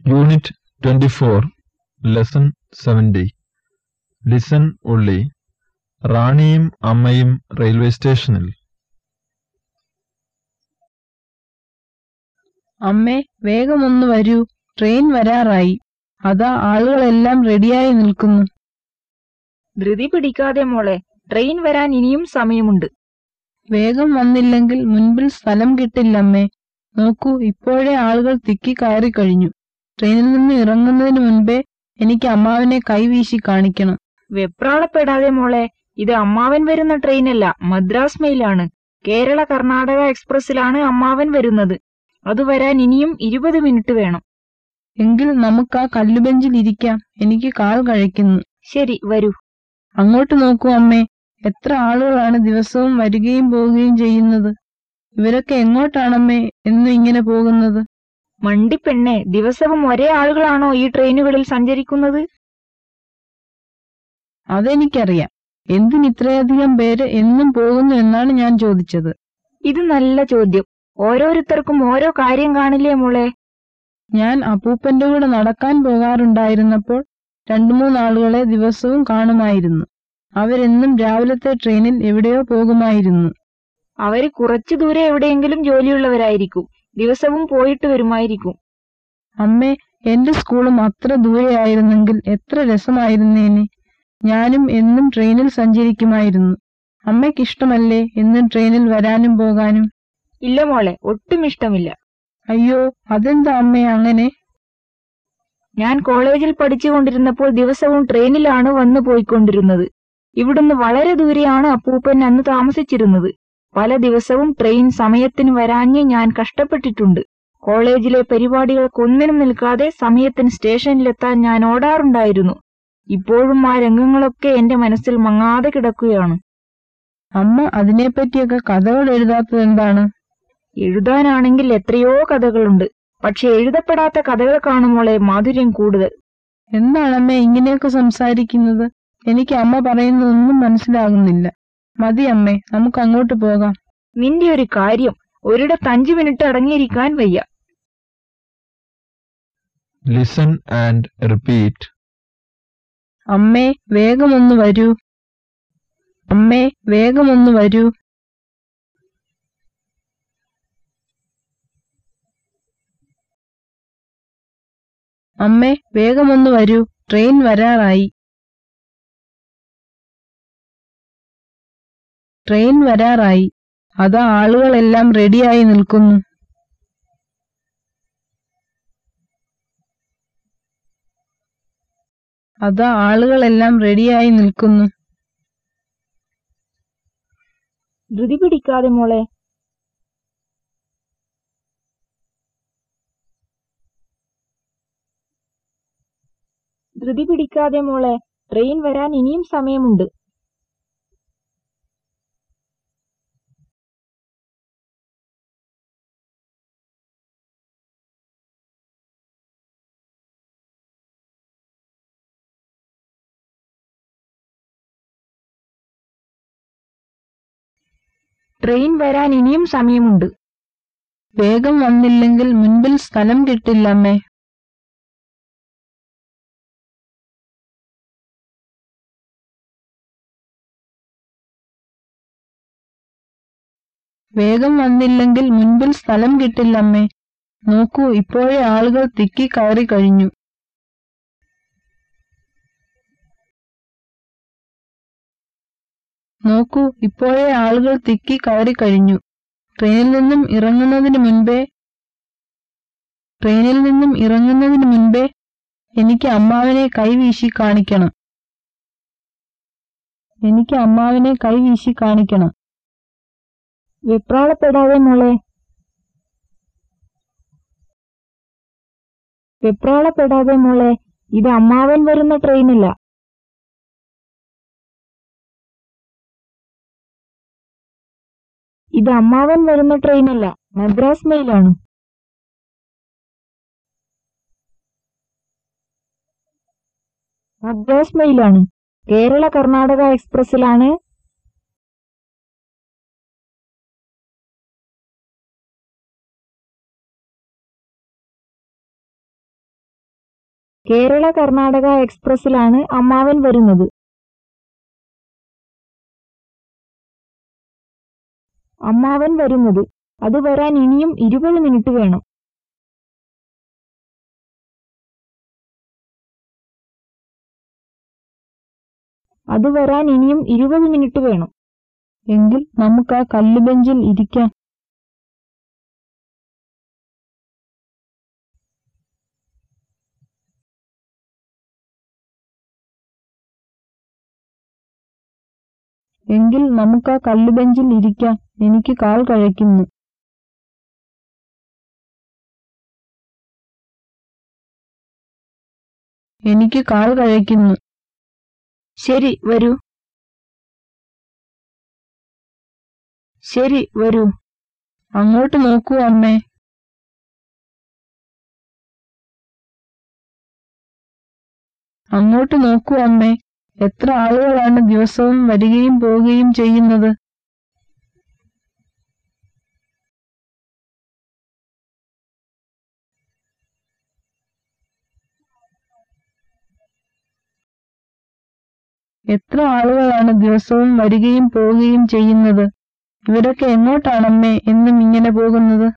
Unit 24, Lesson 70. Listen only. റാണിയും അമ്മയും railway സ്റ്റേഷനിൽ അമ്മേ വേഗമൊന്ന് വരൂ ട്രെയിൻ വരാറായി അതാ ആളുകളെല്ലാം റെഡിയായി നിൽക്കുന്നു ധൃതി പിടിക്കാതെ മോളെ ട്രെയിൻ വരാൻ ഇനിയും സമയമുണ്ട്. വേഗം വന്നില്ലെങ്കിൽ മുൻപിൽ സ്ഥലം കിട്ടില്ലമ്മേ. നോക്കൂ ഇപ്പോഴേ ആളുകൾ തിക്കി കയറി കഴിഞ്ഞു. ട്രെയിനിൽ നിന്ന് ഇറങ്ങുന്നതിന് മുൻപേ എനിക്ക് അമ്മാവനെ കൈവീശി കാണിക്കണം. വെപ്രാളപ്പെടാതെ മോളെ ഇത് അമ്മാവൻ വരുന്ന ട്രെയിനല്ല മദ്രാസ് മെയിലാണ് കേരള കർണാടക എക്സ്പ്രസിലാണ് അമ്മാവൻ വരുന്നത്. അത് വരാൻ ഇനിയും ഇരുപത് മിനിറ്റ് വേണം. എങ്കിൽ നമുക്ക് ആ കല്ലുബെഞ്ചിൽ ഇരിക്കാം. എനിക്ക് കാൽ കഴിക്കുന്നു ശരി വരൂ. അങ്ങോട്ട് നോക്കൂ അമ്മേ. എത്ര ആളുകളാണ് ദിവസവും വരികയും പോവുകയും ചെയ്യുന്നത്. ഇവരൊക്കെ എങ്ങോട്ടാണമ്മേ എന്നും ഇങ്ങനെ പോകുന്നത്? മണ്ടിപ്പെണ്ണെ ദിവസവും ഒരേ ആളുകളാണോ ഈ ട്രെയിനുകളിൽ സഞ്ചരിക്കുന്നത്? അതെനിക്കറിയാം. എന്തിനിത്രയധികം പേര് എന്നും പോകുന്നു എന്നാണ് ഞാൻ ചോദിച്ചത്. ഇത് നല്ല ചോദ്യം. ഓരോരുത്തർക്കും ഓരോ കാര്യം കാണില്ലേ മോളെ? ഞാൻ അപ്പൂപ്പന്റെ കൂടെ നടക്കാൻ പോകാറുണ്ടായിരുന്നപ്പോൾ രണ്ടു മൂന്നാളുകളെ ദിവസവും കാണുമായിരുന്നു. അവരെന്നും രാവിലത്തെ ട്രെയിനിൽ എവിടെയോ പോകുമായിരുന്നു. അവർ കുറച്ചു ദൂരെ എവിടെയെങ്കിലും ജോലിയുള്ളവരായിരിക്കും. ദിവസവും പോയിട്ട് വരുമായിരിക്കും. അമ്മേ എന്റെ സ്കൂളും അത്ര ദൂരെയായിരുന്നെങ്കിൽ എത്ര രസമായിരുന്നേനെ. ഞാനും എന്നും ട്രെയിനിൽ സഞ്ചരിക്കുമായിരുന്നു. അമ്മയ്ക്കിഷ്ടമല്ലേ എന്നും ട്രെയിനിൽ വരാനും പോകാനും? ഇല്ല മോളെ ഒട്ടും ഇഷ്ടമില്ല. അയ്യോ അതെന്താ അമ്മേ അങ്ങനെ? ഞാൻ കോളേജിൽ പഠിച്ചുകൊണ്ടിരുന്നപ്പോൾ ദിവസവും ട്രെയിനിലാണ് വന്നു പോയിക്കൊണ്ടിരുന്നത് ഇവിടുന്ന് വളരെ ദൂരെയാണ് അപ്പൂപ്പൻ അന്ന് താമസിച്ചിരുന്നത്. പല ദിവസവും ട്രെയിൻ സമയത്തിന് വരാഞ്ഞ് ഞാൻ കഷ്ടപ്പെട്ടിട്ടുണ്ട്. കോളേജിലെ പരിപാടികൾക്കൊന്നിനും നിൽക്കാതെ സമയത്തിന് സ്റ്റേഷനിലെത്താൻ ഞാൻ ഓടാറുണ്ടായിരുന്നു. ഇപ്പോഴും ആ രംഗങ്ങളൊക്കെ എന്റെ മനസ്സിൽ മങ്ങാതെ കിടക്കുകയാണ്. അമ്മ അതിനെപ്പറ്റിയൊക്കെ കഥകൾ എഴുതാത്തത് എന്താണ്? എഴുതാനാണെങ്കിൽ എത്രയോ കഥകളുണ്ട്. പക്ഷെ എഴുതപ്പെടാത്ത കഥകൾ കാണുമ്പോളെ മാധുര്യം കൂടുതൽ. എന്താണമ്മേ ഇങ്ങനെയൊക്കെ സംസാരിക്കുന്നത്? എനിക്ക് അമ്മ പറയുന്നതൊന്നും മനസ്സിലാകുന്നില്ല. മതി അമ്മേ നമുക്ക് അങ്ങോട്ട് പോകാം. നിന്റെ ഒരു കാര്യം ഒരിടത്ത് അഞ്ചു മിനിറ്റ് അടങ്ങിയിരിക്കാൻ വയ്യ. ലിസൺ ആൻഡ് റിപ്പീറ്റ് അമ്മേ വേഗമൊന്ന് വരൂ. അമ്മേ വേഗമൊന്ന് വരൂ. അമ്മേ വേഗമൊന്ന് വരൂ. ട്രെയിൻ വരാറായി. ട്രെയിൻ വരാറായി. അതാ ആളുകളെല്ലാം റെഡിയായി നിൽക്കുന്നു. അതാ ആളുകളെല്ലാം റെഡിയായി നിൽക്കുന്നു. ധൃതി പിടിക്കാതെ മോളെ. ധൃതി പിടിക്കാതെ മോളെ ട്രെയിൻ വരാൻ ഇനിയും സമയമുണ്ട്. ട്രെയിൻ വരാൻ ഇനിയും സമയമുണ്ട്. വേഗം വന്നില്ലെങ്കിൽ മുൻപിൽ സ്ഥലം കിട്ടില്ലമ്മേ. വേഗം വന്നില്ലെങ്കിൽ മുൻപിൽ സ്ഥലം കിട്ടില്ലമ്മേ. നോക്കൂ ഇപ്പോഴേ ആളുകൾ തിക്കി കയറി കഴിഞ്ഞു. നോക്കൂ ഇപ്പോഴേ ആളുകൾ തിക്കി കയറി കഴിഞ്ഞു. ട്രെയിനിൽ നിന്നും ഇറങ്ങുന്നതിന് മുൻപേ ട്രെയിനിൽ നിന്നും ഇറങ്ങുന്നതിന് മുൻപേ എനിക്ക് അമ്മാവനെ കൈവീശി കാണിക്കണം. എനിക്ക് അമ്മാവനെ കൈവീശി കാണിക്കണം. വെപ്രാളപ്പെടാതെ മോളെ. വെപ്രാളപ്പെടാതെ മോളെ ഇത് അമ്മാവൻ വരുന്ന ട്രെയിനല്ല. ഇത് അമ്മാവൻ വരുന്ന ട്രെയിനല്ല മദ്രാസ് മെയിലാണ് മദ്രാസ് മെയിലാണ് കേരള കർണാടക എക്സ്പ്രസിലാണ് കേരള കർണാടക എക്സ്പ്രസിലാണ് അമ്മാവൻ വരുന്നത്. അമ്മാവൻ വരുന്നത്. അത് വരാൻ ഇനിയും ഇരുപത് മിനിറ്റ് വേണം. അത് വരാൻ ഇനിയും ഇരുപത് മിനിറ്റ് വേണം. എങ്കിൽ നമുക്ക് ആ കല്ലുബെഞ്ചിൽ ഇരിക്കാം. എങ്കിൽ നമുക്ക് ആ കല്ലുബെഞ്ചിൽ ഇരിക്കാം. എനിക്ക് കാൽ കഴയ്ക്കുന്നു എനിക്ക് കാൽ കഴയ്ക്കുന്നു ശരി വരൂ. ശരി വരൂ. അങ്ങോട്ട് നോക്കൂ അമ്മേ. അങ്ങോട്ട് നോക്കൂ അമ്മേ. എത്ര ആളുകളാണ് ദിവസവും വരികയും പോവുകയും ചെയ്യുന്നത്? എത്ര ആളുകളാണ് ദിവസവും വരികയും പോവുകയും ചെയ്യുന്നത്? ഇവരൊക്കെ എങ്ങോട്ടാണമ്മേ എന്നും ഇങ്ങനെ പോകുന്നത്?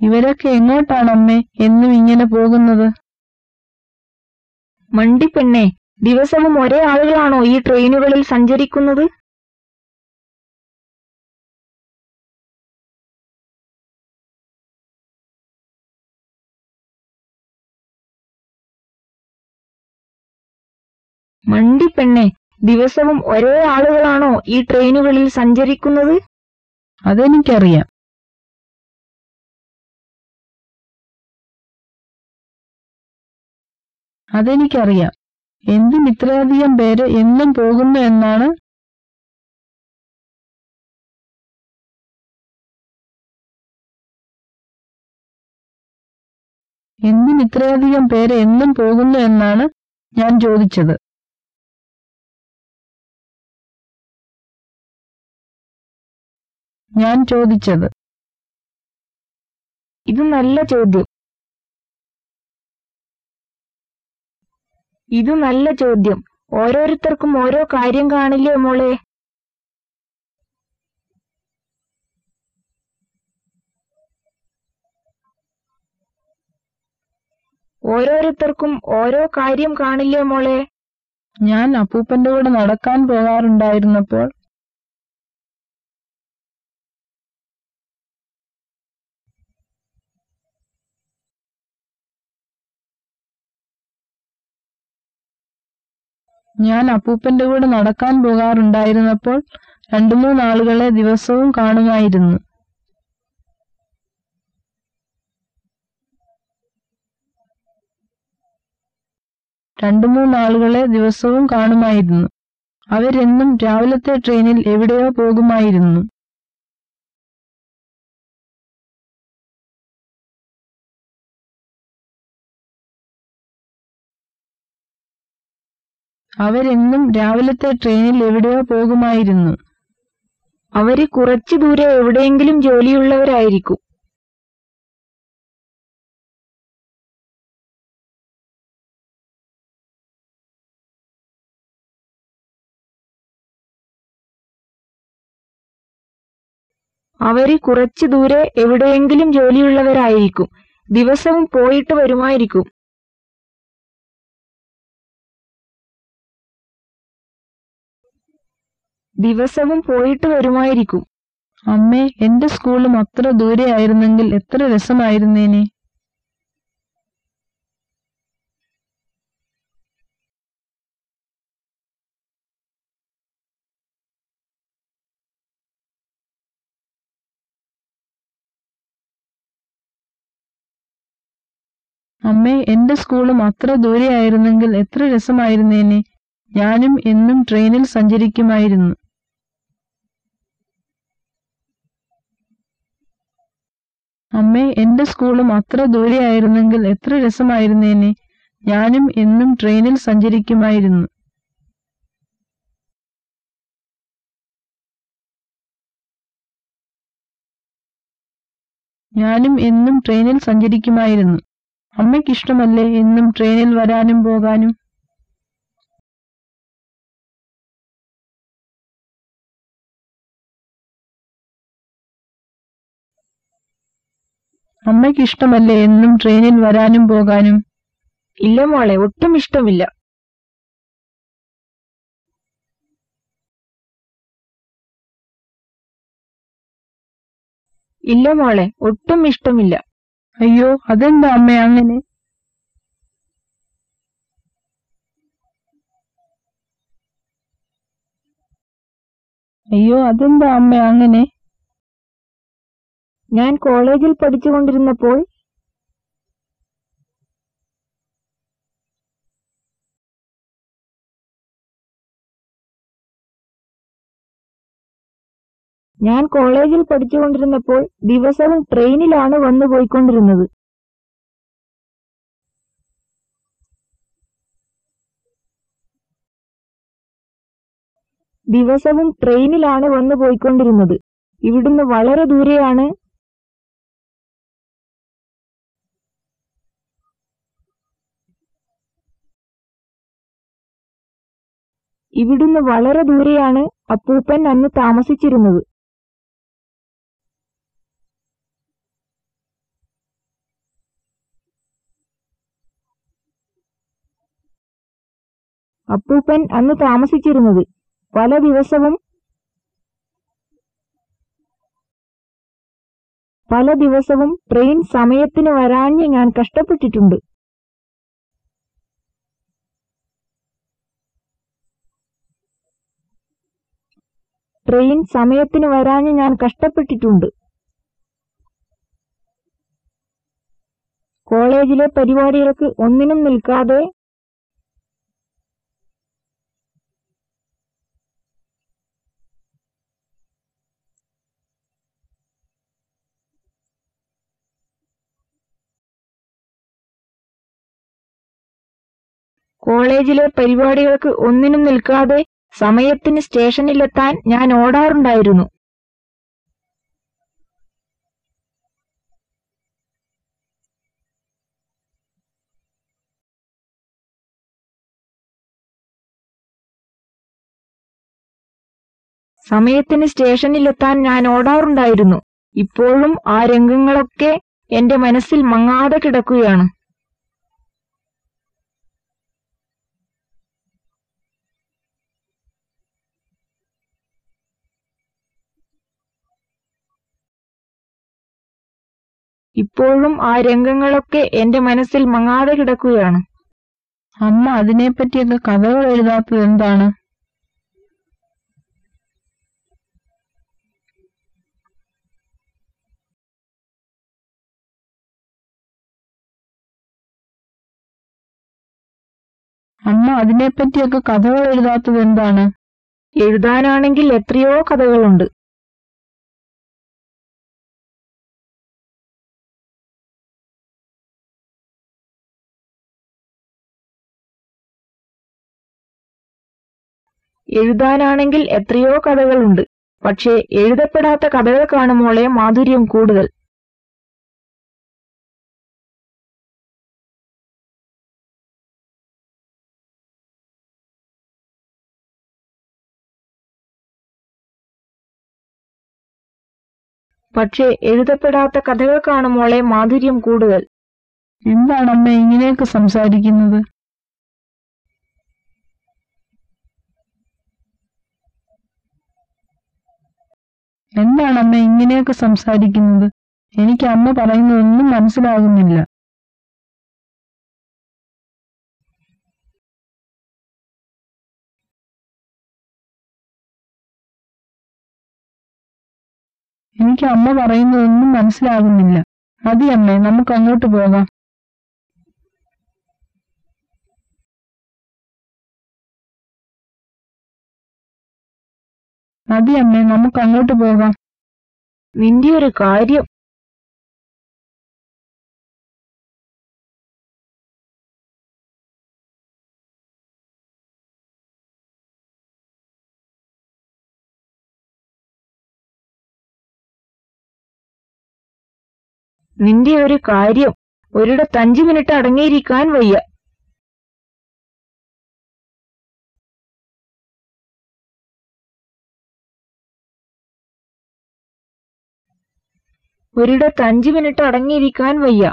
ഇവരൊക്കെ എങ്ങോട്ടാണമ്മേ എന്നും ഇങ്ങനെ പോകുന്നത്? മണ്ടിപ്പെണ്ണേ ദിവസവും ഒരേ ആളുകളാണോ ഈ ട്രെയിനുകളിൽ സഞ്ചരിക്കുന്നത്? മണ്ടിപ്പെണ്ണെ ദിവസവും ഒരേ ആളുകളാണോ ഈ ട്രെയിനുകളിൽ സഞ്ചരിക്കുന്നത്? അതെനിക്കറിയാം. അതെനിക്കറിയാം. എന്തും ഇത്രയധികം പേര് എന്നും പോകുന്നു എന്നാണ്? എന്തും ഇത്രയധികം പേര് എന്നും പോകുന്നു എന്നാണ് ഞാൻ ചോദിച്ചത്. ഞാൻ ചോദിച്ചത്. ഇത് നല്ല ചോദ്യം. ഇത് നല്ല ചോദ്യം. ഓരോരുത്തർക്കും ഓരോ കാര്യം കാണില്ലേ മോളെ? ഓരോരുത്തർക്കും ഓരോ കാര്യം കാണില്ലേ മോളെ? ഞാൻ അപ്പൂപ്പന്റെ കൂടെ നടക്കാൻ പോകാറുണ്ടായിരുന്നപ്പോൾ ഞാൻ അപ്പൂപ്പന്റെ കൂടെ നടക്കാൻ പോകാറുണ്ടായിരുന്നപ്പോൾ രണ്ടു മൂന്നാളുകളെ ദിവസവും കാണുമായിരുന്നു. രണ്ടു മൂന്നാളുകളെ ദിവസവും കാണുമായിരുന്നു. അവരെന്നും രാവിലത്തെ ട്രെയിനിൽ എവിടെയോ പോകുമായിരുന്നു. അവരെന്നും രാവിലത്തെ ട്രെയിനിൽ എവിടെയോ പോകുമായിരുന്നു. അവർ കുറച്ചു ദൂരെ എവിടെയെങ്കിലും ജോലിയുള്ളവരായിരിക്കും. അവർ കുറച്ചു ദൂരെ എവിടെയെങ്കിലും ജോലിയുള്ളവരായിരിക്കും. ദിവസവും പോയിട്ട് വരുമായിരിക്കും. ദിവസവും പോയിട്ട് വരുമായിരിക്കും. അമ്മേ എന്റെ സ്കൂളും അത്ര ദൂരെ ആയിരുന്നെങ്കിൽ എത്ര രസമായിരുന്നേനെ. അമ്മേ എന്റെ സ്കൂളും അത്ര ദൂരെ ആയിരുന്നെങ്കിൽ എത്ര രസമായിരുന്നേനെ. ഞാനും എന്നും ട്രെയിനിൽ സഞ്ചരിക്കുമായിരുന്നു. അമ്മേ എന്റെ സ്കൂളും അത്ര ദൂരെയായിരുന്നെങ്കിൽ എത്ര രസമായിരുന്നേനെ. ഞാനും എന്നും ട്രെയിനിൽ സഞ്ചരിക്കുമായിരുന്നു. ഞാനും എന്നും ട്രെയിനിൽ സഞ്ചരിക്കുമായിരുന്നു. അമ്മയ്ക്കിഷ്ടമല്ലേ എന്നും ട്രെയിനിൽ വരാനും പോകാനും? അമ്മയ്ക്കിഷ്ടമല്ലേ എന്നും ട്രെയിനിൽ വരാനും പോകാനും? ഇല്ല മോളെ ഒട്ടും ഇഷ്ടമില്ല. ഇല്ല മോളെ ഒട്ടും ഇഷ്ടമില്ല. അയ്യോ അതെന്താ അമ്മ അങ്ങനെ? അയ്യോ അതെന്താ അമ്മ അങ്ങനെ? ഞാൻ കോളേജിൽ പഠിച്ചുകൊണ്ടിരുന്നപ്പോൾ ഞാൻ കോളേജിൽ പഠിച്ചുകൊണ്ടിരുന്നപ്പോൾ ദിവസവും ട്രെയിനിലാണ് വന്നു പോയിക്കൊണ്ടിരുന്നത്. ദിവസവും ട്രെയിനിലാണ് വന്നു പോയിക്കൊണ്ടിരുന്നത്. ഇവിടുന്ന് വളരെ ദൂരെയാണ് ഇവിടുന്ന് വളരെ ദൂരെയാണ് അപ്പൂപ്പൻ അന്ന് താമസിച്ചിരുന്നത്. അപ്പൂപ്പൻ അന്ന് താമസിച്ചിരുന്നത്. പല ദിവസവും പല ദിവസവും ട്രെയിൻ സമയത്തിന് വരാഞ്ഞ് ഞാൻ കഷ്ടപ്പെട്ടിട്ടുണ്ട്. ട്രെയിൻ സമയത്തിന് വരാഞ്ഞ് ഞാൻ കഷ്ടപ്പെട്ടിട്ടുണ്ട്. കോളേജിലെ പരിപാടികൾക്ക് ഒന്നിനും നിൽക്കാതെ കോളേജിലെ പരിപാടികൾക്ക് ഒന്നിനും നിൽക്കാതെ സമയത്തിന് സ്റ്റേഷനിലെത്താൻ ഞാൻ ഓടാറുണ്ടായിരുന്നു. സമയത്തിന് സ്റ്റേഷനിലെത്താൻ ഞാൻ ഓടാറുണ്ടായിരുന്നു. ഇപ്പോഴും ആ രംഗങ്ങളൊക്കെ എന്റെ മനസ്സിൽ മങ്ങാതെ കിടക്കുകയാണ്. ഇപ്പോഴും ആ രംഗങ്ങളൊക്കെ എന്റെ മനസ്സിൽ മങ്ങാതെ കിടക്കുകയാണ്. അമ്മ അതിനെപ്പറ്റിയൊക്കെ കഥകൾ എഴുതാത്തത് എന്താണ്? അമ്മ അതിനെപ്പറ്റിയൊക്കെ കഥകൾ എഴുതാത്തത് എന്താണ്? എഴുതാനാണെങ്കിൽ എത്രയോ കഥകളുണ്ട്. എഴുതാനാണെങ്കിൽ എത്രയോ കഥകളുണ്ട്. പക്ഷേ എഴുതപ്പെടാത്ത കഥകൾ കാണുമ്പോളെ മാധുര്യം കൂടുതൽ. പക്ഷേ എഴുതപ്പെടാത്ത കഥകൾ കാണുമ്പോളെ മാധുര്യം കൂടുതൽ. എന്താണമ്മ ഇങ്ങനെയൊക്കെ സംസാരിക്കുന്നത്? എന്താണ് അമ്മ ഇങ്ങനെയൊക്കെ സംസാരിക്കുന്നത്? എനിക്ക് അമ്മ പറയുന്നതൊന്നും മനസ്സിലാകുന്നില്ല. എനിക്ക് അമ്മ പറയുന്നതൊന്നും മനസ്സിലാകുന്നില്ല. മതി അമ്മേ നമുക്ക് അങ്ങോട്ട് പോകാം. മതി അമ്മ നമുക്ക് അങ്ങോട്ട് പോകാം. നിന്റെ ഒരു കാര്യം നിന്റെ ഒരു കാര്യം ഒരിടത്ത് അഞ്ചു മിനിറ്റ് അടങ്ങിയിരിക്കാൻ വയ്യ. ഒരിടത്ത് അഞ്ചു മിനിറ്റ് അടങ്ങിയിരിക്കാൻ വയ്യ.